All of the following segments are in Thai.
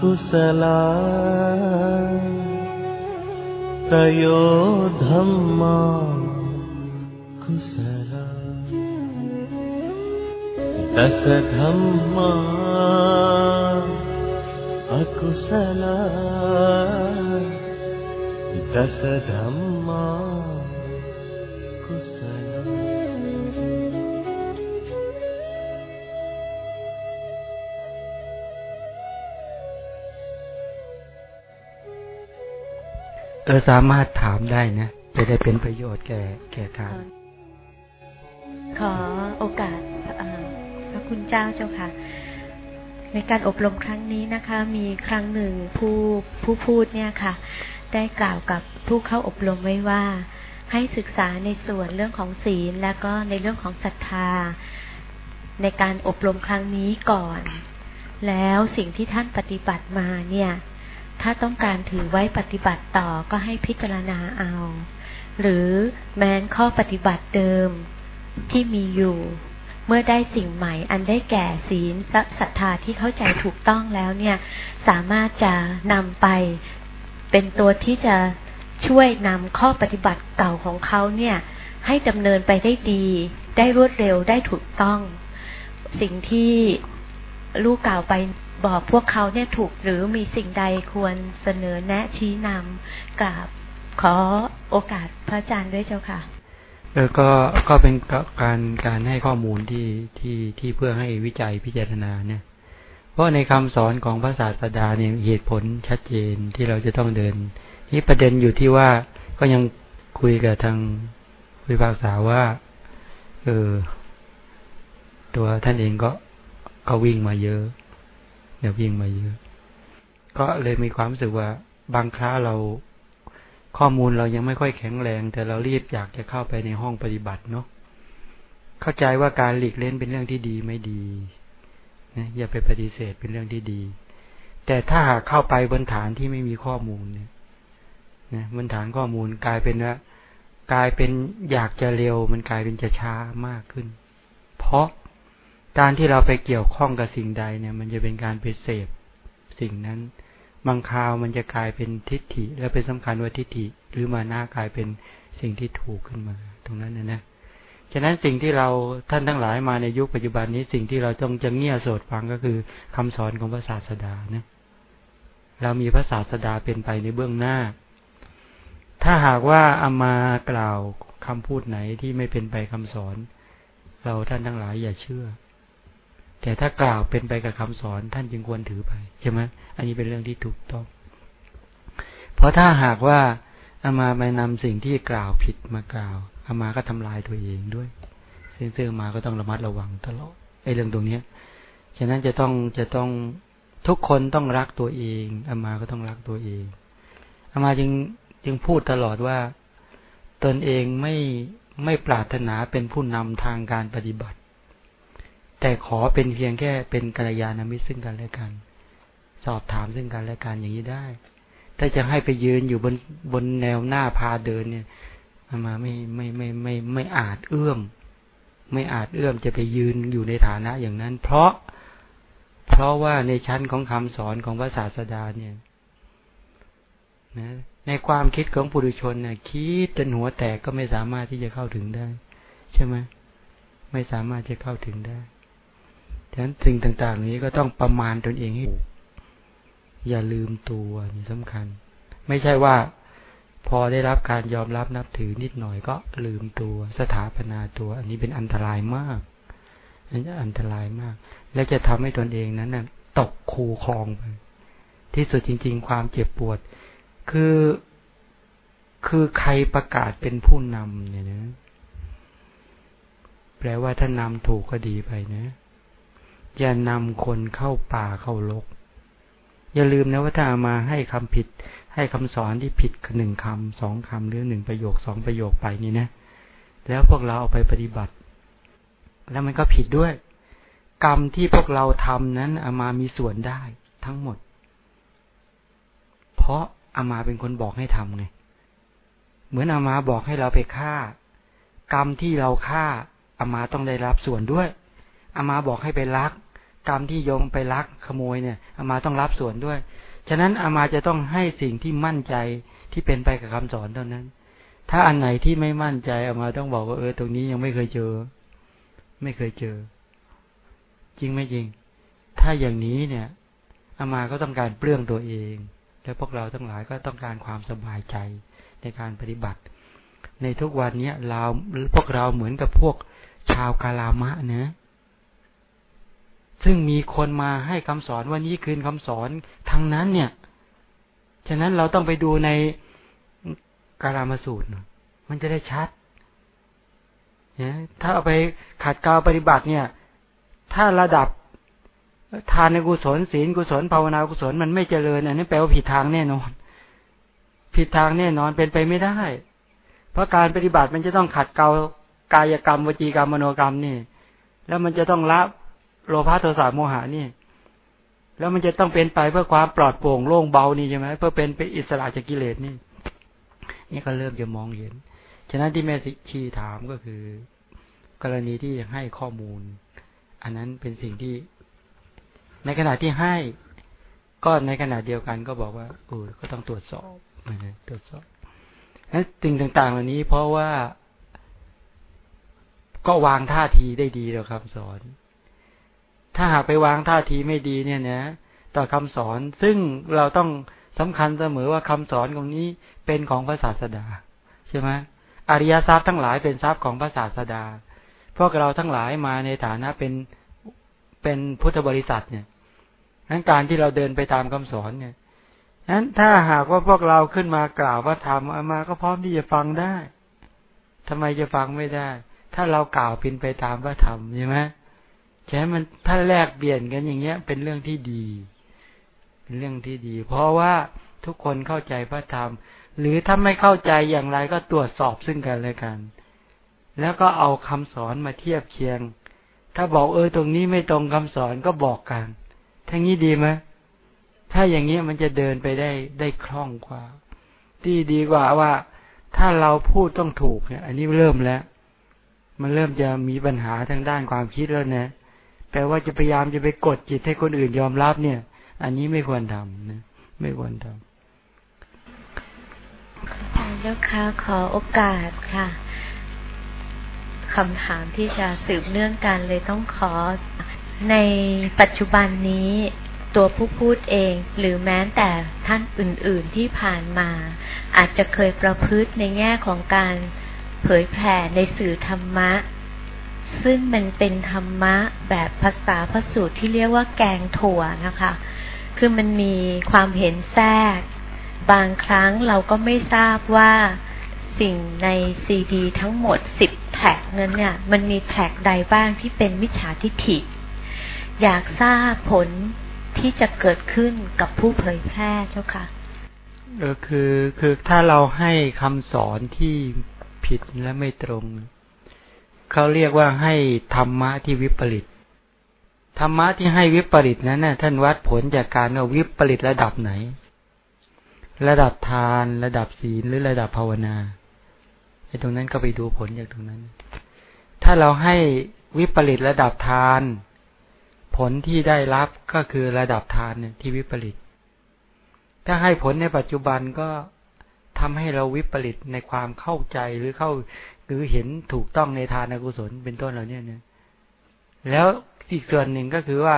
කුසලා තයෝ ධම්මා කුසලා දස ධම්මා අකුසලා දස ධම්මා เออสามารถถามได้นะ จะได้เป็นประโยชน์แก่แก่การขอโอกาสพระคุณเจ้าเจ้าค่ะ ในการอบรมครั้งนี้นะคะ มีครั้งหนึ่งผู้ผู้พูดเนี่ยค่ะ ได้กล่าวกับผู้เข้าอบรมไว้ว่า ให้ศึกษาในส่วนเรื่องของศีล แล้วก็ในเรื่องของศรัทธา ในการอบรมครั้งนี้ก่อน แล้วสิ่งที่ท่านปฏิบัติมาเนี่ย ถ้าต้องการถือไว้ปฏิบัติต่อก็ให้พิจารณาเอา หรือแม้นข้อปฏิบัติเดิมที่มีอยู่ เมื่อได้สิ่งใหม่อันได้แก่ศีลศรัทธาที่เข้าใจถูกต้องแล้วเนี่ย สามารถจะนำไปเป็นตัวที่จะช่วยนำข้อปฏิบัติเก่าของเขาเนี่ย ให้ดำเนินไปได้ดี ได้รวดเร็วได้ถูกต้อง สิ่งที่ลูกกล่าวไป บอกพวกเขาเนี่ยถูกหรือมีสิ่งใดควรเสนอแนะชี้นำกราบขอโอกาสพระอาจารย์ด้วยเจ้าค่ะเออก็ก็เป็นการการให้ข้อมูลที่ที่ที่เพื่อให้วิจัยพิจารณาเนี่ย เพราะในคำสอนของพระศาสดาเนี่ยเหตุผลชัดเจนที่เราจะต้องเดิน นี่ประเด็นอยู่ที่ว่าก็ยังคุยกับทางวิภาษาว่าเออตัวท่านเองก็ก็วิ่งมาเยอะ เดี๋ยววิ่งมาเยอะ ก็เลยมีความรู้สึกว่าบางครั้งเราข้อมูลเรายังไม่ค่อยแข็งแรง แต่เรารีบอยากจะเข้าไปในห้องปฏิบัติเนาะเข้าใจว่าการหลีกเล่นเป็นเรื่องที่ดีไม่ดีนะอย่าไปปฏิเสธเป็นเรื่องที่ดี แต่ถ้าหากเข้าไปบนฐานที่ไม่มีข้อมูลเนี่ยนะบนฐานข้อมูลกลายเป็นว่ากลายเป็นอยากจะเร็วมันกลายเป็นจะช้ามากขึ้น เพราะ การที่เราไปเกี่ยวข้องกับสิ่งใดเนี่ย มันจะเป็นการไปเสพสิ่งนั้นบางคราวมันจะกลายเป็นทิฏฐิ และเป็นสำคัญว่าทิฏฐิ หรือมาหน้ากลายเป็นสิ่งที่ถูกขึ้นมา ตรงนั้นนะนะฉะนั้นสิ่งที่เราท่านทั้งหลายมาในยุคปัจจุบันนี้สิ่งที่เราต้องจะเงี่ยโสดฟังก็คือคำสอนของพระศาสดานะเรามีพระศาสดาเป็นไปในเบื้องหน้า ถ้าหากว่าเอามากล่าวคำพูดไหนที่ไม่เป็นไปคำสอน เราท่านทั้งหลายอย่าเชื่อ แต่ถ้ากล่าวเป็นไปกับคำสอนท่านจึงควรถือไปใช่ไหมอันนี้เป็นเรื่องที่ถูกต้อง เพราะถ้าหากว่าอามาไปนำสิ่งที่กล่าวผิดมากล่าวอามาก็ทำลายตัวเองด้วยซึ่งซึ่งมาก็ต้องระมัดระวังตลอดไอ้เรื่องตรงเนี้ยฉะนั้นจะต้องจะต้องทุกคนต้องรักตัวเองอามาก็ต้องรักตัวเองอามาจึงจึงพูดตลอดว่า ตนเองไม่ไม่ปรารถนาเป็นผู้นำทางการปฏิบัติ แต่ขอเป็นเพียงแค่เป็นกัลยาณมิตรซึ่งกันและกัน สอบถามซึ่งกันและกันอย่างนี้ได้ ถ้าจะให้ไปยืนอยู่บนบนแนวหน้าพาเดินเนี่ยมาไม่ไม่ไม่ไม่ไม่อาจเอื้อม ไม่อาจเอื้อมจะไปยืนอยู่ในฐานะอย่างนั้น เพราะ เพราะว่าในชั้นของคำสอนของพระศาสดาเนี่ยนะในความคิดของปุถุชนเนี่ยคิดจนหัวแตกก็ไม่สามารถที่จะเข้าถึงได้ ใช่ไหมไม่สามารถจะเข้าถึงได้ นั้นสิ่งต่าง ๆ นี้ก็ต้องประมาณตนเองให้อย่าลืมตัวนี่สำคัญ ไม่ใช่ว่าพอได้รับการยอมรับนับถือนิดหน่อยก็ลืมตัวสถาปนาตัว อันนี้เป็นอันตรายมากอันนี้อันตรายมาก และจะทำให้ตนเองนั้นน่ะตกคูคลองไปที่สุดจริง ๆ ความเจ็บปวด คือคือใครประกาศเป็นผู้นำเนี่ยนะ แปลว่าถ้านำถูกก็ดีไปนะ อย่านำคนเข้าป่าเข้าลก อย่าลืมนะว่าถ้ามาให้คำผิด ให้คำสอนที่ผิดหนึ่งคำสองคำหรือหนึ่งประโยคสองประโยคไปนี่นะ แล้วพวกเราเอาไปปฏิบัติ แล้วมันก็ผิดด้วย กรรมที่พวกเราทำนั้นอามามีส่วนได้ทั้งหมด เพราะอามาเป็นคนบอกให้ทำไง เหมือนอามาบอกให้เราไปฆ่า กรรมที่เราฆ่าอามาต้องได้รับส่วนด้วยอามาบอกให้ไปลัก กรรมที่โยมไปลักขโมยเนี่ยอามาต้องรับส่วนด้วย ฉะนั้นอามาจะต้องให้สิ่งที่มั่นใจที่เป็นไปกับคำสอนเท่านั้น ถ้าอันไหนที่ไม่มั่นใจอามาต้องบอกว่าเออตรงนี้ยังไม่เคยเจอ ไม่เคยเจอ จริงไม่จริง ถ้าอย่างนี้เนี่ยอามาก็ต้องการเปลื้องตัวเอง และพวกเราทั้งหลายก็ต้องการความสบายใจในการปฏิบัติ ในทุกวันนี้เราพวกเราเหมือนกับพวกชาวกาลามะเนะ ซึ่งมีคนมาให้คำสอนว่านี้คืนคำสอนทั้งนั้นเนี่ย ฉะนั้นเราต้องไปดูในกาลามาสูตร มันจะได้ชัดเนี่ยถ้าเอาไปขัดเกลาปฏิบัติเนี่ย ถ้าระดับทานในกุศลศีลกุศลภาวนากุศลมันไม่เจริญอันนี้แปลว่าผิดทางแน่นอน ผิดทางแน่นอนเป็นไปไม่ได้ เพราะการปฏิบัติมันจะต้องขัดเกลากายกรรมวจีกรรมมโนกรรมนี่ แล้วมันจะต้องละ โลภะโทสะโมหะนี่ แล้วมันจะต้องเป็นไปเพื่อความปลอดโปร่งโล่งเบานี่ใช่ไหมเพื่อเป็นไปอิสระจากกิเลสนี่ นี่ก็เริ่มจะมองเห็น ฉะนั้นที่แม่ชีถามก็คือ กรณีที่ให้ข้อมูล อันนั้นเป็นสิ่งที่ ในขณะที่ให้ก็ในขณะเดียวกันก็บอกว่าเออก็ต้องตรวจสอบตรวจสอบนั้นสิ่งต่างๆ เหล่านี้เพราะว่าก็วางท่าทีได้ดีแล้วคำสอน ถ้าหากไปวางท่าทีไม่ดีเนี่ยนะต่อคำสอนซึ่งเราต้องสำคัญเสมอว่าคำสอนของนี้เป็นของพระศาสดาใช่ไหมอริยทรัพย์ทั้งหลายเป็นทรัพย์ของพระศาสดา พวกเราทั้งหลายมาในฐานะเป็นเป็นพุทธบริษัทเนี่ยนั้นการที่เราเดินไปตามคำสอนเนี่ยนั้นถ้าหากว่าพวกเราขึ้นมากล่าวว่าธรรมมาก็พร้อมที่จะฟังได้ทำไมจะฟังไม่ได้ ถ้าเรากล่าวพินไปตามพระธรรมใช่ไหม แค่มันถ้าแลกเปลี่ยนกันอย่างเงี้ย เป็นเรื่องที่ดี เป็นเรื่องที่ดี เพราะว่าทุกคนเข้าใจพระธรรม หรือถ้าไม่เข้าใจอย่างไรก็ตรวจสอบซึ่งกันและกัน แล้วก็เอาคำสอนมาเทียบเคียง ถ้าบอกเออตรงนี้ไม่ตรงคำสอนก็บอกกันทั้งนี้ดีไหมถ้าอย่างนี้มันจะเดินไปได้ได้คล่องกว่า ที่ดีกว่าว่า ถ้าเราพูดต้องถูกเนี่ย อันนี้เริ่มแล้ว มันเริ่มจะมีปัญหาทางด้านความคิดแล้วนะ แปลว่าจะพยายามจะไปกดจิตให้คนอื่นยอมรับเนี่ย อันนี้ไม่ควรทำนะไม่ควรทำอาจารย์เจ้าค่ะขอโอกาสค่ะคำถามที่จะสืบเนื่องกันเลยต้องขอในปัจจุบันนี้ตัวผู้พูดเอง หรือแม้แต่ท่านอื่น ๆที่ผ่านมา อาจจะเคยประพฤติในแง่ของการเผยแผ่ในสื่อธรรมะ ซึ่งมันเป็นธรรมะแบบภาษาพระสูตรที่เรียกว่าแกงถั่วนะคะ คือมันมีความเห็นแทรก บางครั้งเราก็ไม่ทราบว่าสิ่งในซีดีทั้งหมดสิบแท็กนั้นเนี่ย มันมีแท็กใดบ้างที่เป็นมิจฉาทิฐิ อยากทราบผลที่จะเกิดขึ้นกับผู้เผยแพร่เจ้าค่ะเออคือคือถ้าเราให้คำสอนที่ผิดและไม่ตรง เขาเรียกว่าให้ธรรมะที่วิปริตธรรมะที่ให้วิปริตนั้นนะ่ะท่านวัดผลจากการเอาวิปริตระดับไหน ระดับทานระดับศีลหรือระดับภาวนาไอ้ตรงนั้นก็ไปดูผลจากตรงนั้น ถ้าเราให้วิปริตระดับทาน ผลที่ได้รับก็คือระดับทานเนี่ยที่วิปริต ถ้าให้ผลในปัจจุบันก็ทำให้เราวิปริตในความเข้าใจหรือเข้า รือเห็นถูกต้องในทานกุศลเป็นต้นเราเนี่ยเนี่ยแล้วอีกส่วนหนึ่งก็คือว่า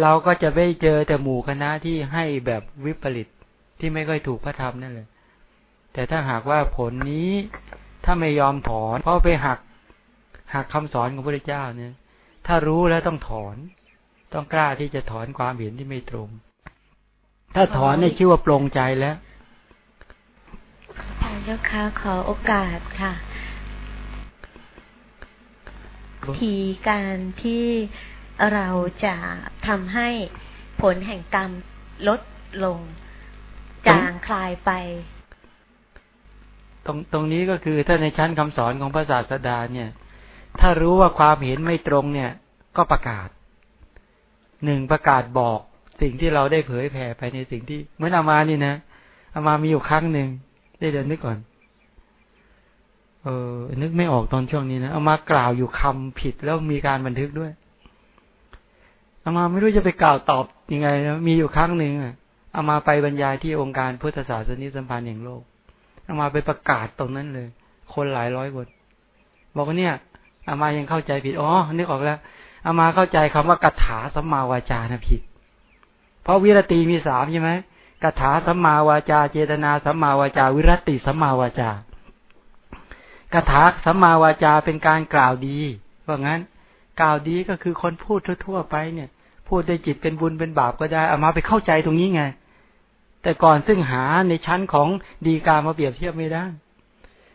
เราก็จะไม่เจอแต่หมู่คณะที่ให้แบบวิปริตที่ไม่ค่อยถูกพระธรรมนั่นเลย แต่ถ้าหากว่าผลนี้ถ้าไม่ยอมถอน เพราะไปหักหักคำสอนของพระเจ้าเนี่ย ถ้ารู้แล้วต้องถอน ต้องกล้าที่จะถอนความเห็นที่ไม่ตรง ถ้าถอนในชื่อว่าปรงใจแล้วอาจารย์เจ้าค่ะขอโอกาสค่ะ ทีการที่เราจะทำให้ผลแห่งกรรมลดลง จางคลายไป ตรงตรงนี้ก็คือถ้าในชั้นคำสอนของพระศาสดาเนี่ย ถ้ารู้ว่าความเห็นไม่ตรงเนี่ย ก็ประกาศหนึ่งประกาศบอกสิ่งที่เราได้เผยแผ่ไปในสิ่งที่เหมือนอามานี่นะอามามีอยู่ครั้งหนึ่งได้เดินนึกก่อน เออ นึกไม่ออกตอนช่วงนี้นะ เอามากล่าวอยู่คำผิดแล้วมีการบันทึกด้วย เอามาไม่รู้จะไปกล่าวตอบยังไงนะมีอยู่ครั้งหนึ่งอะ เอามาไปบรรยายที่องค์การพุทธศาสนิสัมพันธ์แห่งโลก เอามาไปประกาศตรงนั้นเลย คนหลายร้อยคนบอกว่าเนี่ย อามายังเข้าใจผิด อ๋อ นึกออกแล้ว อามาเข้าใจคำว่ากถาสัมมาวาจานะผิด เพราะวิรตีมีสามใช่ไหมกถาสัมมาวาจา เจตนาสัมมาวาจา วิรติสัมมาวาจา กถาสัมมาวาจาเป็นการกล่าวดีว่างั้น กล่าวดีก็คือคนพูดทั่วๆไปเนี่ย พูดด้วยจิตเป็นบุญเป็นบาปก็ได้เอามาไปเข้าใจตรงนี้ไง แต่ก่อนซึ่งหาในชั้นของดีการมาเปรียบเทียบไม่ได้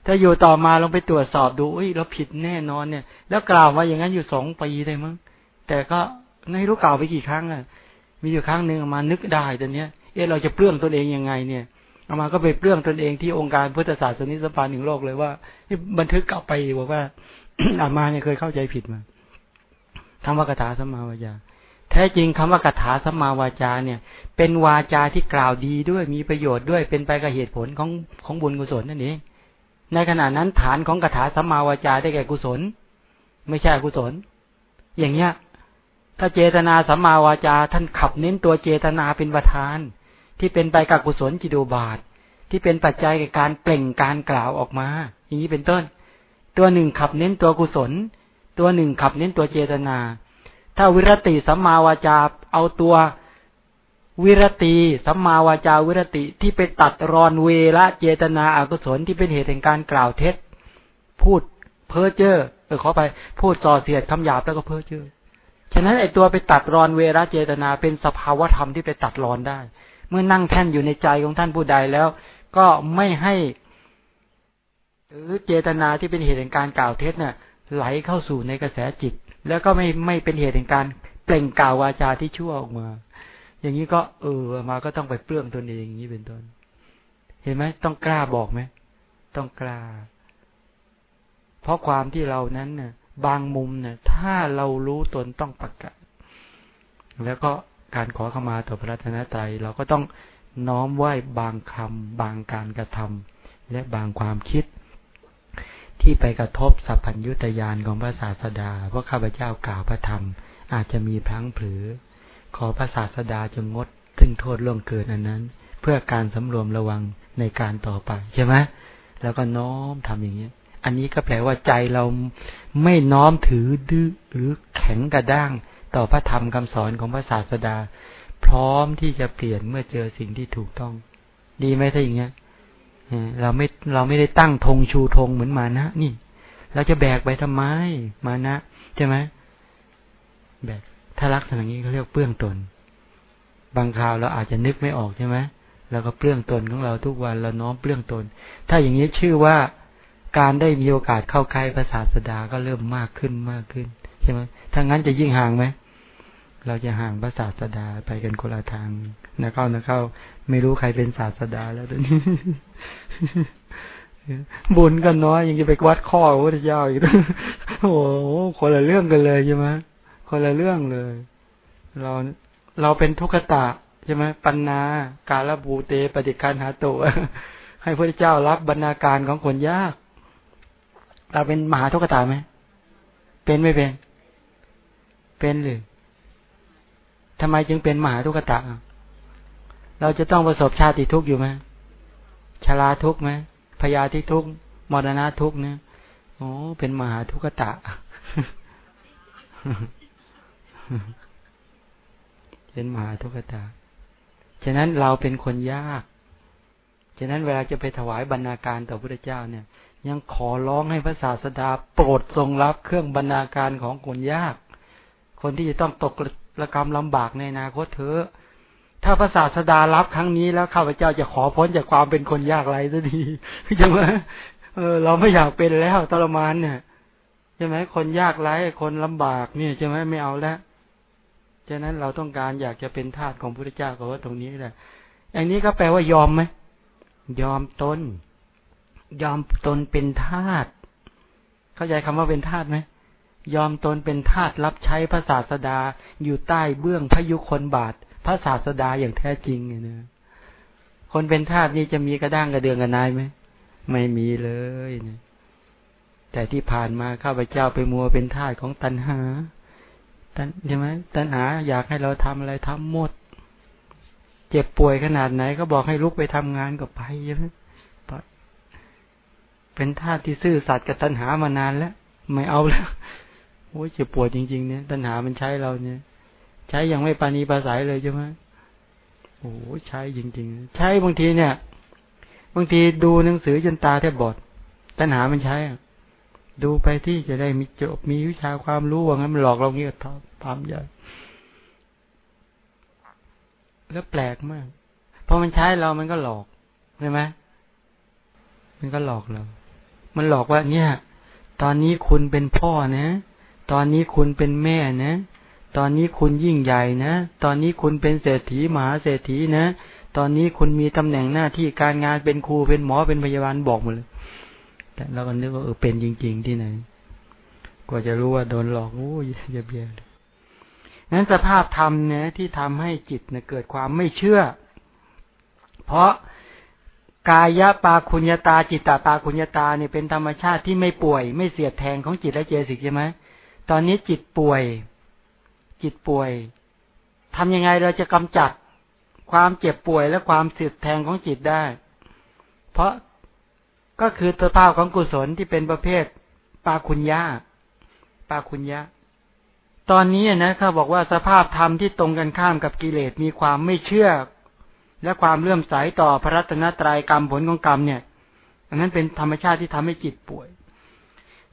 ถ้าอยู่ต่อมาลองไปตรวจสอบดูอุ้ยเราผิดแน่นอนเนี่ย แล้วกล่าวว่าอย่างนั้นอยู่สองปีได้มั้งแต่ก็ไม่รู้กล่าวไปกี่ครั้งอะ มีอยู่ครั้งหนึ่งมานึกได้ตอนเนี้ยเออเราจะเปลื้องตนเองยังไงเนี่ย อามาก็ไปเปลื้องตนเองที่องค์การพุทธศาสนิสภาหนึ่งโลกเลยว่าที่บันทึกกลับไปบอกว่าอามาเนี่ยเคยเข้าใจผิดมาคำว่ากถาสมาวาจา แท้จริงคำว่ากถาสมาวาจาเนี่ย เป็นวาจาที่กล่าวดีด้วยมีประโยชน์ด้วยเป็นไปกับเหตุผลของของบุญกุศลนั่นเองในขณะนั้นฐานของกถาสมาวาจาได้แก่กุศล ไม่ใช่กุศล อย่างเนี้ยถ้าเจตนาสัมมาวาจา ท่านขับเน้นตัวเจตนาเป็นประธาน ที่เป็นไปกับกุศลจิตโบาท ที่เป็นปัจจัยกับการเปล่งการกล่าวออกมา อย่างนี้เป็นต้น ตัวหนึ่งขับเน้นตัวกุศล ตัวหนึ่งขับเน้นตัวเจตนา ถ้าวิรติสัมมาวาจาเอาตัววิรติสัมมาวาจาวิรติที่ไปตัดรอนเวละเจตนาอากุศลที่เป็นเหตุแห่งการกล่าวเท็จ พูดเพ้อเจ้อเออขอไปพูดส่อเสียดคำหยาบแล้วก็เพ้อเจ้อฉะนั้นไอตัวไปตัดรอนเวระเจตนาเป็นสภาวธรรมที่ไปตัดรอนได้ เมื่อนั่งแท่นอยู่ในใจของท่านผู้ใดแล้ว ก็ไม่ให้หรือเจตนาที่เป็นเหตุแห่งการกล่าวเท็จเนี่ย ไหลเข้าสู่ในกระแสจิต แล้วก็ไม่ไม่เป็นเหตุแห่งการเปล่งกล่าววาจาที่ชั่วออกมา อย่างนี้ก็เออมาก็ต้องไปเปลื้องตัวเองอย่างนี้เป็นต้น เห็นไหมต้องกล้าบอกไหมต้องกล้า เพราะความที่เรานั้นเนี่ยบางมุมเนี่ย ถ้าเรารู้ตนต้องประกาศ แล้วก็ การขอเข้ามาต่อพระรัตนตรัยเราก็ต้องน้อมไหว้บางคำบางการกระทำและบางความคิด ที่ไปกระทบสัพพัญญุตยานของพระศาสดาเพราะข้าพเจ้ากล่าวพระธรรม อาจจะมีพลั้งเผลอขอพระศาสดาจงงดถึงโทษล่วงเกินอันนั้น เพื่อการสำรวมระวังในการต่อไปใช่ไหมแล้วก็น้อมทำอย่างนี้อันนี้ก็แปลว่าใจเราไม่น้อมถือดื้อหรือแข็งกระด้าง ต่อพระธรรมคำสอนของพระศาสดา พร้อมที่จะเปลี่ยนเมื่อเจอสิ่งที่ถูกต้อง ดีไหมถ้าอย่างเงี้ยเราไม่เราไม่ได้ตั้งธงชูธงเหมือนมานะ นี่เราจะแบกไปทำไมมานะใช่ไหมแบกถ้ารักษณะนี้เขาเรียกเปลื้องตน บางคราวเราอาจจะนึกไม่ออกใช่ไหมเราก็เปลื้องตนของเราทุกวันเราน้อมเปลื้องตน ถ้าอย่างนี้ชื่อว่าการได้มีโอกาสเข้าใกล้พระศาสดาก็เริ่มมากขึ้นมากขึ้น ช่ไหมถ้างั้นจะยิ่งห่างไหมเราจะห่างพระศาสดาไปกันคนละทางนะเข้านะเข้า ไม่รู้ใครเป็นศาสดาแล้วตอนนี้บุญกันน้อยยังจะไปวัดข้อพระเจ้าอีกโอ้โหคนละเรื่องกันเลยใช่ไหมคนละเรื่องเลย เราเราเป็นทุกขตะใช่ไหมปัญนา การละบูเตปฏิการหาตัวให้พระเจ้ารับบรรณาการของคนยาก เราเป็นมหาทุกขตาไหมเป็นไม่เป็น เป็นหรือทำไมจึงเป็นมหาทุกขตะ เราจะต้องประสบชาติทุกข์อยู่ไหมชราทุกข์ไหมพยาธิทุกข์มรณะทุกข์เนี่ยโอ้เป็นมหาทุกขตะเป็นมหาทุกขตะฉะนั้นเราเป็นคนยาก ฉะนั้นเวลาจะไปถวายบรรณาการต่อพระเจ้าเนี่ย ยังขอร้องให้พระศาสดาโปรดทรงรับเครื่องบรรณาการของคนยาก คนที่จะต้องตกระกรรมลำบากในอนาคตเถอะถ้าพระศาสดารับครั้งนี้แล้วข้าพเจ้าจะขอพ้นจากความเป็นคนยากไรสักทีใช่ไหมเออ เราไม่อยากเป็นแล้วทรมานเนี่ยใช่ไหมคนยากไร้คนลำบากเนี่ยใช่ไหมไม่เอาแล้วฉะนั้นเราต้องการอยากจะเป็นทาสของพระเจ้าก็ว่าตรงนี้แหละอย่างนี้ก็แปลว่ายอมไหมยอมตนยอมตนเป็นทาสเข้าใจคำว่าเป็นทาสไหม ยอมตนเป็นทาสรับใช้พระศาสดาอยู่ใต้เบื้องพยุคนบาท พระศาสดาอย่างแท้จริงเนี่ยคนเป็นทาสนี่จะมีกระด้างกระเดืองกระนายไหมไม่มีเลยเนี่ยแต่ที่ผ่านมาข้าพเจ้าไปมัวเป็นทาสของตัณหาตันใช่ไหมตัณหาอยากให้เราทำอะไรทำหมด เจ็บป่วยขนาดไหนก็บอกให้ลุกไปทำงานก็ไปใช่ไหมเป็นทาสที่ซื่อสัตย์กับตัณหามานานแล้ว ไม่เอาแล้ว โอ้ยเจ็บปวดจริง ๆ เนี่ย ตัณหามันใช้เราเนี่ย ใช้อย่างไม่ปานีภาษายเลยใช่ไหมโอ้ใช้จริง ๆ ใช้บางทีเนี่ย บางทีดูหนังสือจนตาแทบบอด ตัณหามันใช้ดูไปที่จะได้มีจบมีวิชาความรู้ว่างั้นมันหลอกเราเงี้ยทำใหญ่แล้วแปลกมากพอมันใช้เรามันก็หลอกใช่ไหมมันก็หลอกเรา มันหลอกว่าเนี่ย ตอนนี้คุณเป็นพ่อนะ ตอนนี้คุณเป็นแม่นะ ตอนนี้คุณยิ่งใหญ่นะ ตอนนี้คุณเป็นเศรษฐีมหาเศรษฐีนะ ตอนนี้คุณมีตำแหน่งหน้าที่การงานเป็นครูเป็นหมอเป็นพยาบาลบอกหมดเลย แต่เราก็นึกว่าเออเป็นจริง ๆ ที่ไหน กว่าจะรู้ว่าโดนหลอกโอ้ยเยียบเยียนั้นสภาพธรรมเนี่ยที่ทำให้จิตเนี่ยเกิดความไม่เชื่อ เพราะกายปาคุญญาตาจิตตาปาคุญญาตาเนี่ยเป็นธรรมชาติที่ไม่ป่วย ไม่เสียดแทงของจิตและเจสิกใช่ไหม ตอนนี้จิตป่วย จิตป่วยทำยังไงเราจะกำจัดความเจ็บป่วยและความเสียแทงของจิตได้ เพราะก็คือสภาพของกุศลที่เป็นประเภทปาคุญญาปาคุญญาตอนนี้นะเขาบอกว่าสภาพธรรมที่ตรงกันข้ามกับกิเลสมีความไม่เชื่อ และความเลื่อมใสต่อพระรัตนตรัยกรรมผลของกรรมเนี่ย อันนั้นเป็นธรรมชาติที่ทำให้จิตป่วย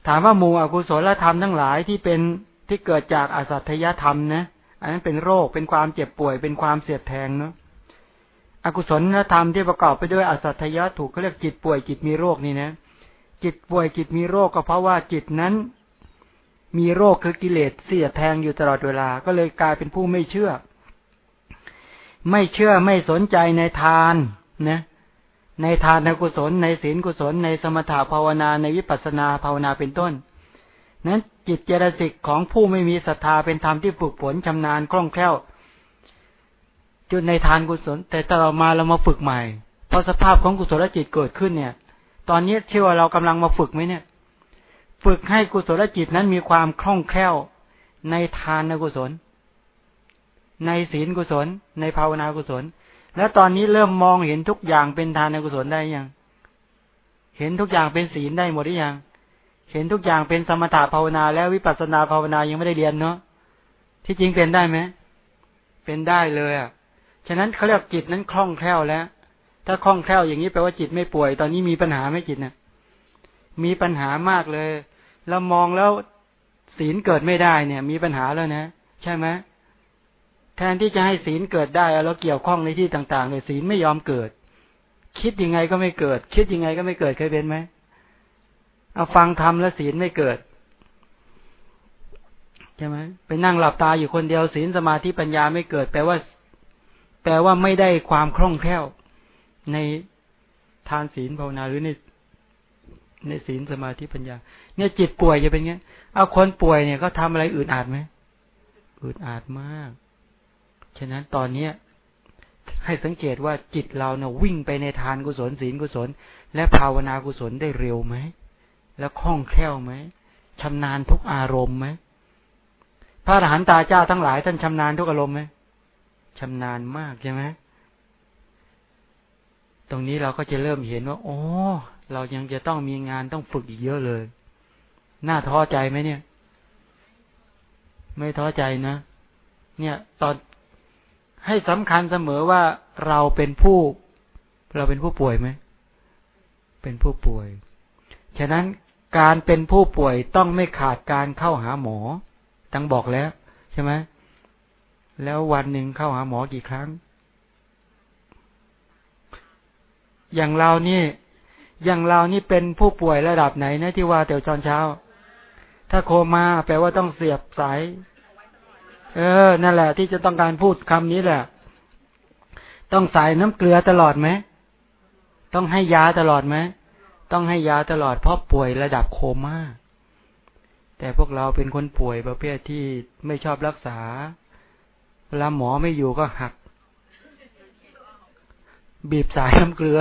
ถามว่ามูอกุศลธรรมทั้งหลายที่เป็นที่เกิดจากอสัตยธรรมนะอันนั้นเป็นโรคเป็นความเจ็บป่วยเป็นความเสียดแทงเนาะอกุศลธรรมที่ประกอบไปด้วยอสัตยะถูกเขาเรียกจิตป่วยจิตมีโรคนี่นะ จิตป่วยจิตมีโรคก็เพราะว่าจิตนั้น มีโรคคือกิเลสเสียแทงอยู่ตลอดเวลา ก็เลยกลายเป็นผู้ไม่เชื่อ ไม่เชื่อไม่สนใจในทานนะ ในทานกุศลในศีลกุศล ในสมถะภาวนาในวิปัสสนาภาวนาเป็นต้น นั้นจิตเจตสิกของผู้ไม่มีศรัทธาเป็นธรรมที่ฝึกฝนชำนาญคล่องแคล่ว จุดในทานกุศล แต่ต่อมาเรามาฝึกใหม่พอสภาพของกุศลจิตเกิดขึ้นเนี่ย ตอนนี้เชื่อว่าเรากำลังมาฝึกไหมเนี่ย ฝึกให้กุศลจิตนั้นมีความคล่องแคล่วในทานกุศล ในศีลกุศล ในภาวนากุศล แล้วตอนนี้เริ่มมองเห็นทุกอย่างเป็นทานกุศลได้ยัง เห็นทุกอย่างเป็นศีลได้หมดหรือยัง เห็นทุกอย่างเป็นสมถะภาวนา แล้ววิปัสสนาภาวนายังไม่ได้เรียนเนาะ ที่จริงเป็นได้ไหม เป็นได้เลยอะ ฉะนั้นเขาเรียกจิตนั้นคล่องแคล่วแล้ว ถ้าคล่องแคล่วอย่างนี้แปลว่าจิตไม่ป่วย ตอนนี้มีปัญหาไหมจิตเนะมีปัญหามากเลยเรามองแล้วศีลเกิดไม่ได้เนี่ย มีปัญหาแล้วนะ ใช่ไหม แทนที่จะให้ศีลเกิดได้เราเกี่ยวข้องในที่ต่างๆเนี่ยศีลไม่ยอมเกิด คิดยังไงก็ไม่เกิด คิดยังไงก็ไม่เกิดเคยเป็นไหมเอาฟังทำแล้วศีลไม่เกิดใช่ไหมไปนั่งหลับตาอยู่คนเดียวศีลสมาธิปัญญาไม่เกิดแปลว่า แปลว่าไม่ได้ความคล่องแคล่ว ในทานศีลภาวนาหรือในในศีลสมาธิปัญญา เนี่ยจิตป่วยจะเป็นไงเอาคนป่วยเนี่ยเขาทาอะไรอื่นอาดไหมอื่นอาดมาก ฉะนั้นตอนเนี้ยให้สังเกตว่าจิตเราเนี่ยวิ่งไปในทานกุศลศีลกุศล และภาวนากุศลได้เร็วไหม แล้วคล่องแคล่วไหมชำนาญทุกอารมณ์ไหมพระอรหันตาเจ้าทั้งหลายท่านชำนาญทุกอารมณ์ไหมชำนาญมากใช่ไหมตรงนี้เราก็จะเริ่มเห็นว่าโอ้เรายังจะต้องมีงานต้องฝึกอีกเยอะเลย น่าท้อใจไหมเนี่ย ไม่ท้อใจนะ เนี่ย ตอน ให้สำคัญเสมอว่าเราเป็นผู้ เราเป็นผู้ป่วยไหม เป็นผู้ป่วย ฉะนั้นการเป็นผู้ป่วยต้องไม่ขาดการเข้าหาหมอ ตั้งบอกแล้วใช่ไหมแล้ววันหนึ่งเข้าหาหมอกี่ครั้ง อย่างเรานี่ อย่างเรานี่เป็นผู้ป่วยระดับไหนนะที่ว่าเตียวจอนเช้า ถ้าโคม่าแปลว่าต้องเสียบสาย เออ นั่นแหละ ที่จะต้องการพูดคำนี้แหละ ต้องใส่น้ำเกลือตลอดไหม ต้องให้ยาตลอดไหม ต้องให้ยาตลอดเพราะป่วยระดับโคมา่า แต่พวกเราเป็นคนป่วยประเภทที่ไม่ชอบรักษา เวลาหมอไม่อยู่ก็หัก บีบสายน้ำเกลือ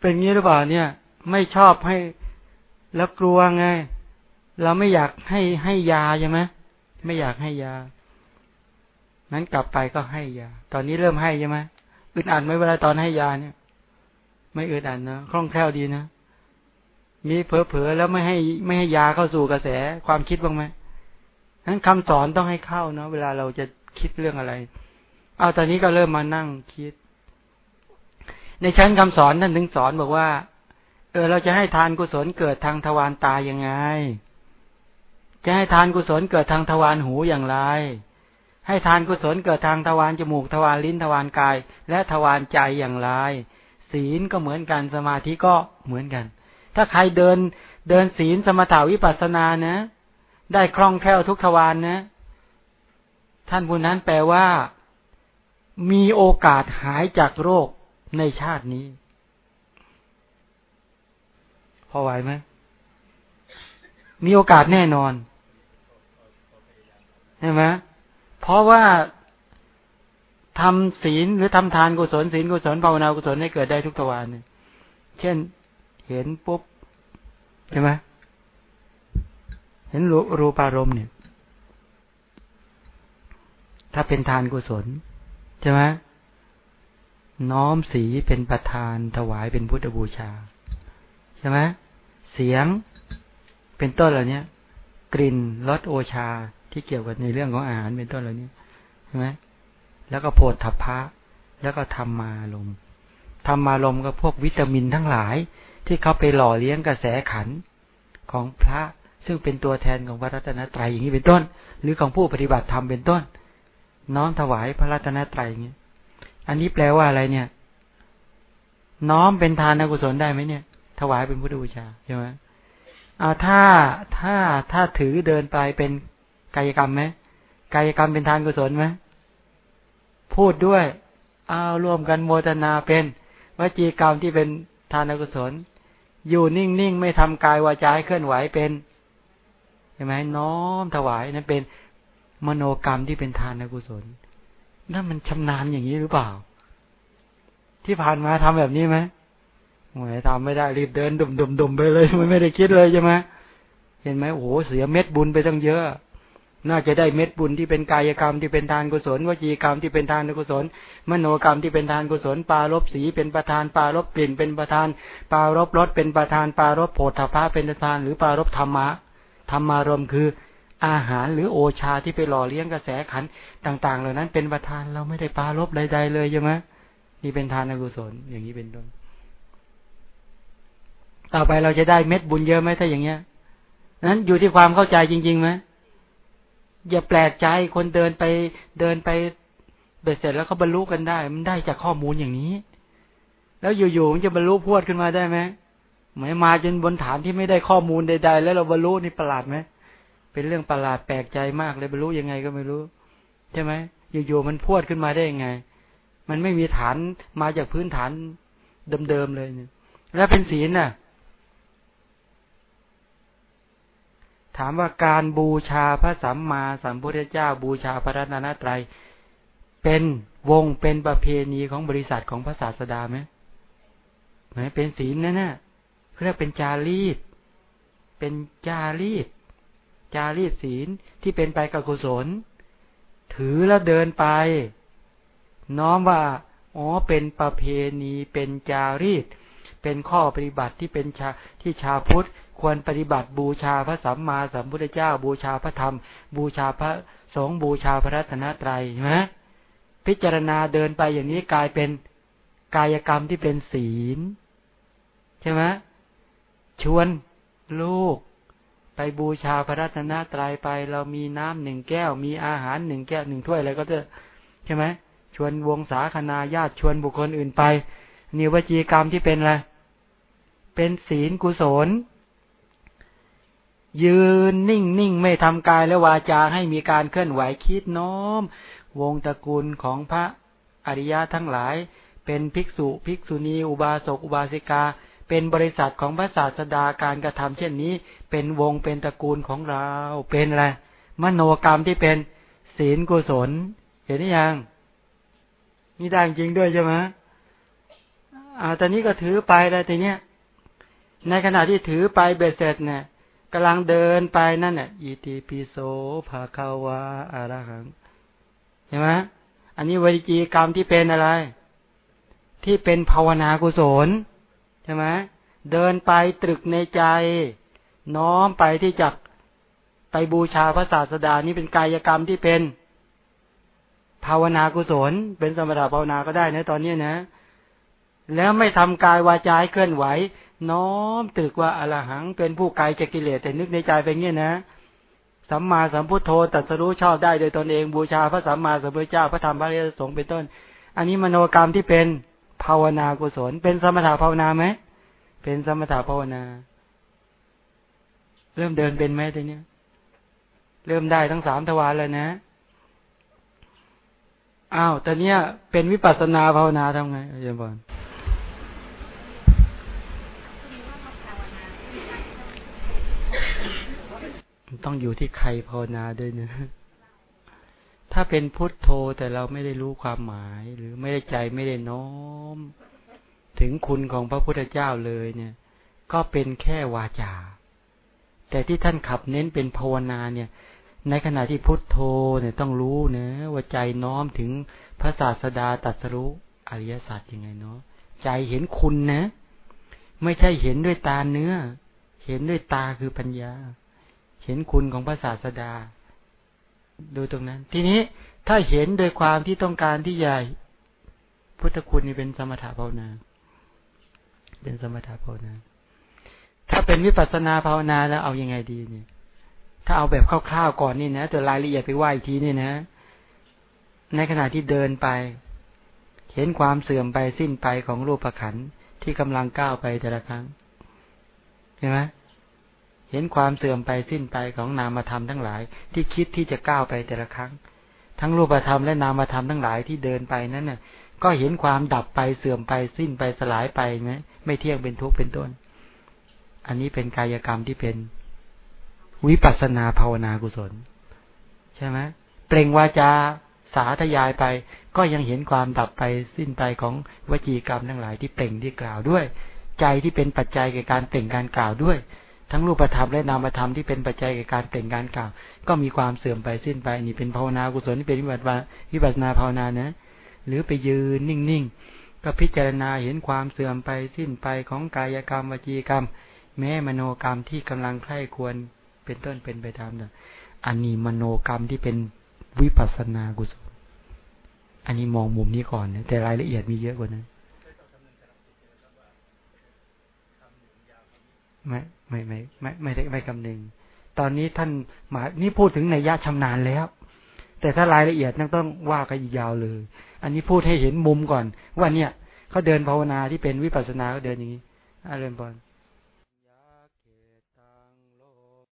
เป็นงี้หรือเปล่าเนี่ย ไม่ชอบให้แล้วกลัวไง เราไม่อยากให้ให้ยาใช่ไหม ไม่อยากให้ยา นั้นกลับไปก็ให้ยา ตอนนี้เริ่มให้ใช่ไหมอึดอัดไหมเวลาตอนให้ยาเนี่ย ไม่อึดอัดนะคล่องแคล่วดีนะมีเผลอๆแล้วไม่ให้ไม่ให้ยาเข้าสู่กระแสความคิดบ้างไหมนั้นคำสอนต้องให้เข้าเนาะเวลาเราจะคิดเรื่องอะไร เอาตอนนี้ก็เริ่มมานั่งคิด ในชั้นคำสอนท่านถึงสอนบอกว่า เออเราจะให้ทานกุศลเกิดทางทวารตายังไง จะให้ทานกุศลเกิดทางทวารหูอย่างไร ให้ทานกุศลเกิดทางทวารจมูกทวารลิ้นทวารกาย และทวารใจอย่างไร ศีลก็เหมือนกันสมาธิก็เหมือนกัน ถ้าใครเดินเดินศีลสมถาวิปัสสนานะ ได้คล่องแคล่วทุกทวารนนะ ท่านผู้นั้นแปลว่า มีโอกาสหายจากโรคในชาตินี้ พอไหวไหมมีโอกาสแน่นอน ใช่ไหมเพราะว่าทำศีลหรือทำทานกุศลศีลกุศลภาวนากุศลให้เกิดได้ทุกทวารเนี่ยเช่น เห็นปุ๊บใช่ไหมเห็นรูรูปารมณ์เนี่ย ถ้าเป็นทานกุศลใช่ไหมน้อมสีเป็นประธานถวายเป็นพุทธบูชา ใช่ไหมเสียงเป็นต้นเหล่านี้กลิ่นรสโอชา ที่เกี่ยวกับในเรื่องของอาหารเป็นต้นเหล่านี้ใช่ไหมแล้วก็โพธพะ แล้วก็ธรรมาลมธรรมาลมก็พวกวิตามินทั้งหลาย ที่เขาไปหล่อเลี้ยงกระแสขันของพระซึ่งเป็นตัวแทนของพระรัตนตรัยอย่างนี้เป็นต้น หรือของผู้ปฏิบัติธรรมเป็นต้น น้อมถวายพระรัตนตรัยอย่างนี้อันนี้แปลว่าอะไรเนี่ย น้อมเป็นทานกุศลได้ไหมเนี่ย ถวายเป็นพุทธบูชาใช่ไหมเอาถ้าถ้าถ้าถือเดินไปเป็น กายกรรมไหมกายกรรมเป็นทานกุศลไหมพูดด้วยเอาร่วมกันโมทนาเป็นวจีกรรมที่เป็นทานกุศล อยู่นิ่งๆไม่ทำกายวาจาให้เคลื่อนไหวเป็นใช่ไหมน้อมถวายนั่นเป็นมโนกรรมที่เป็นทานกุศลนั่นมันชำนาญอย่างนี้หรือเปล่า ที่ผ่านมาทำแบบนี้ไหมโอ้ยทำไม่ได้รีบเดินดุมดุมดุมไปเลยมันไม่ได้คิดเลยใช่ไหมเห็นไหมโอ้โหเสียเม็ดบุญไปตั้งเยอะ น่าจะได้เม็ดบุญที่เป็นกายกรรมที่เป็นทานกุศลวจีกรรมที่เป็นทานกุศล มโนกรรมที่เป็นทานกุศล ปารบสีเป็นประธานปารบกลิ่นเป็นประธาน ปารบรสเป็นประธาน ปารบโผฏฐัพพะเป็นประธาน หรือปารบธรรมะธรรมารมคืออาหารหรือโอชาที่ไปหล่อเลี้ยงกระแสขันต่าง ๆ เหล่านั้นเป็นประธานเราไม่ได้ปาลบใดๆเลยใช่ไหมนี่เป็นทานกุศลอย่างนี้เป็นต้น ต่อไปเราจะได้เม็ดบุญเยอะไหมถ้าอย่างเงี้ยนั้นอยู่ที่ความเข้าใจจริงๆไหม อย่าแปลกใจคนเดินไปเดินไปเบ็ดเสร็จแล้วเขาบรรลุกันได้ มันได้จากข้อมูลอย่างนี้ แล้วอยู่ๆมันจะบรรลุพวดขึ้นมาได้ไหมหมายมาจนบนฐานที่ไม่ได้ข้อมูลใด ๆ แล้วเราบรรลุนี่ประหลาดไหมเป็นเรื่องประหลาดแปลกใจมากเลยบรรลุยังไงก็ไม่รู้ ใช่ไหมอยู่ๆมันพวดขึ้นมาได้ยังไง มันไม่มีฐานมาจากพื้นฐานเดิมๆเลยเนี่ย แล้วเป็นศีลน่ะ ถามว่าการบูชาพระสัมมาสัมพุทธเจ้า บูชาพระรัตนตรัย เป็นวงเป็นประเพณีของบริษัทของพระศาสดาไหมไหมเป็นศีลนั่นน่ะเรียกเป็นจารีต เป็นจารีต จารีตศีลที่เป็นไปกับกุศล ถือแล้วเดินไป น้อมว่าอ๋อเป็นประเพณี เป็นจารีต เป็นข้อปฏิบัติที่เป็นชาที่ชาพุทธ ควรปฏิบัติบูชาพระสัมมาสัมพุทธเจ้า บูชาพระธรรม บูชาพระสงฆ์บูชาพระรัตนตรัยใช่ไหมพิจารณาเดินไปอย่างนี้กลายเป็นกายกรรมที่เป็นศีล ใช่ไหมชวนลูก ไปบูชาพระรัตนตรัยไป เรามีน้ำหนึ่งแก้ว มีอาหารหนึ่งแก้วหนึ่งถ้วยอะไรก็จะใช่ไหมชวนวงสาคนาญาติชวนบุคคลอื่นไปนิวจีกรรมที่เป็นอะไรเป็นศีลกุศล ยืนนิ่งนิ่งไม่ทำกายและวาจาให้มีการเคลื่อนไหวคิดน้อม วงตระกูลของพระอริยะทั้งหลาย เป็นภิกษุภิกษุณี อุบาสกอุบาสิกา เป็นบริษัทของพระศาสดาการกระทำเช่นนี้ เป็นวงเป็นตระกูลของเรา เป็นอะไรมโนกรรมที่เป็นศีลกุศล เห็นหรือยังนี่ได้จริงด้วยใช่ไหมอ่าตอนนี้ก็ถือไปแล้วทีเนี้ยในขณะที่ถือไปเบ็ดเสร็จเนี่ย กำลังเดินไปนั่นน่ะอิติปิโสภาคาวาอาระหังเห็นไหมอันนี้วิจีกรรมที่เป็นอะไร ที่เป็นภาวนากุศลใช่ไหมเดินไปตรึกในใจ น้อมไปที่จะไปบูชาพระศาสดานี่เป็นกายกรรมที่เป็น ภาวนากุศล เป็นสมถะภาวนาก็ได้นะตอนนี้นะ แล้วไม่ทำกายวาจาเคลื่อนไหว น้อมตรึกว่าอรหังเป็นผู้ไกลจากกิเลสแต่นึกในใจเป็นเงี้ยนะสัมมาสัมพุทโธตัดสรู้ชอบได้โดยตนเองบูชาพระสัมมาสัมพุทธเจ้าพระธรรมพระเรสงฆ์เป็นต้น อันนี้มโนกรรมที่เป็นภาวนากุศล เป็นสมถะภาวนาไหมเป็นสมถะภาวนา เริ่มเดินเป็นไหมทีเนี้ยเริ่มได้ทั้งสามทวารแล้วนะอ้าวแต่เนี้ยเป็นวิปัสสนาภาวนาทำไงอาจารย์บอล ต้องอยู่ที่ใครภาวนาด้วยนะถ้าเป็นพุทโธแต่เราไม่ได้รู้ความหมาย หรือไม่ได้ใจไม่ได้น้อม ถึงคุณของพระพุทธเจ้าเลยเนี่ย ก็เป็นแค่วาจา แต่ที่ท่านขับเน้นเป็นภาวนาเนี่ย ในขณะที่พุทโธเนี่ยต้องรู้นะว่าใจน้อมถึงพระศาสดาตัสรู้อริยสัจยังไงเนาะใจเห็นคุณนะ ไม่ใช่เห็นด้วยตาเนื้อ เห็นด้วยตาคือปัญญา ห็นคุณของพระศาสดา ดูตรงนั้น ทีนี้ถ้าเห็นโดยความที่ต้องการที่ใหญ่ พุทธคุณนี่เป็นสมถะภาวนา เป็นสมถะภาวนา ถ้าเป็นวิปัสสนาภาวนาแล้วเอาอยัางไงดีเนี่ย ถ้าเอาแบบคร่าวๆก่อนนี่นะตัวรายละเอียดไปว่าอีกทีนี่นะ ในขณะที่เดินไป เห็นความเสื่อมไปสิ้นไปของรูปขันที่กำลังก้าวไปแต่ละครั้งเห็นไหม เห็นความเสื่อมไปสิ้นไปของนามธรรมทั้งหลาย ที่คิดที่จะก้าวไปแต่ละครั้ง ทั้งรูปธรรมและนามธรรมทั้งหลายที่เดินไปนั้นน่ะ ก็เห็นความดับไปเสื่อมไปสิ้นไปสลายไปไหมไม่เที่ยงเป็นทุกข์เป็นต้น อันนี้เป็นกายกรรมที่เป็น วิปัสนาภาวนากุศล ใช่ไหมเปล่งวาจาสาธยายไป ก็ยังเห็นความดับไปสิ้นไปของวจีกรรมทั้งหลายที่เปล่งที่กล่าวด้วย ใจที่เป็นปัจจัยแก่การเปล่งการกล่าวด้วย ทั้งรูปธรรมและนามธรรมที่เป็นปัจจัยแก่การเปล่งการกล่าว ก็มีความเสื่อมไปสิ้นไปนี่เป็นภาวนากุศลที่เป็นวิปัสนาวิปัสนาภาวนานะ หรือไปยืนนิ่งๆ ก็พิจารณาเห็นความเสื่อมไปสิ้นไปของกายกรรมวจีกรรม แม้มโนกรรมที่กำลังใคร่ควรเป็นต้นเป็นไปตามนั้นอันนี้มโนกรรมที่เป็นวิปัสนากุศล อันนี้มองมุมนี้ก่อนนะแต่รายละเอียดมีเยอะกว่านั้น ไม่ไม่ไม่ไม่ไม่ได้ไม่คำนึง ตอนนี้ท่านหมายนี่พูดถึงในยะชำนาญแล้ว แต่ถ้ารายละเอียดต้องต้องว่ากันยาวเลย อันนี้พูดให้เห็นมุมก่อน ว่าเนี่ยเขาเดินภาวนาที่เป็นวิปัสสนาเขาเดินอย่างนี้อาเรนบอล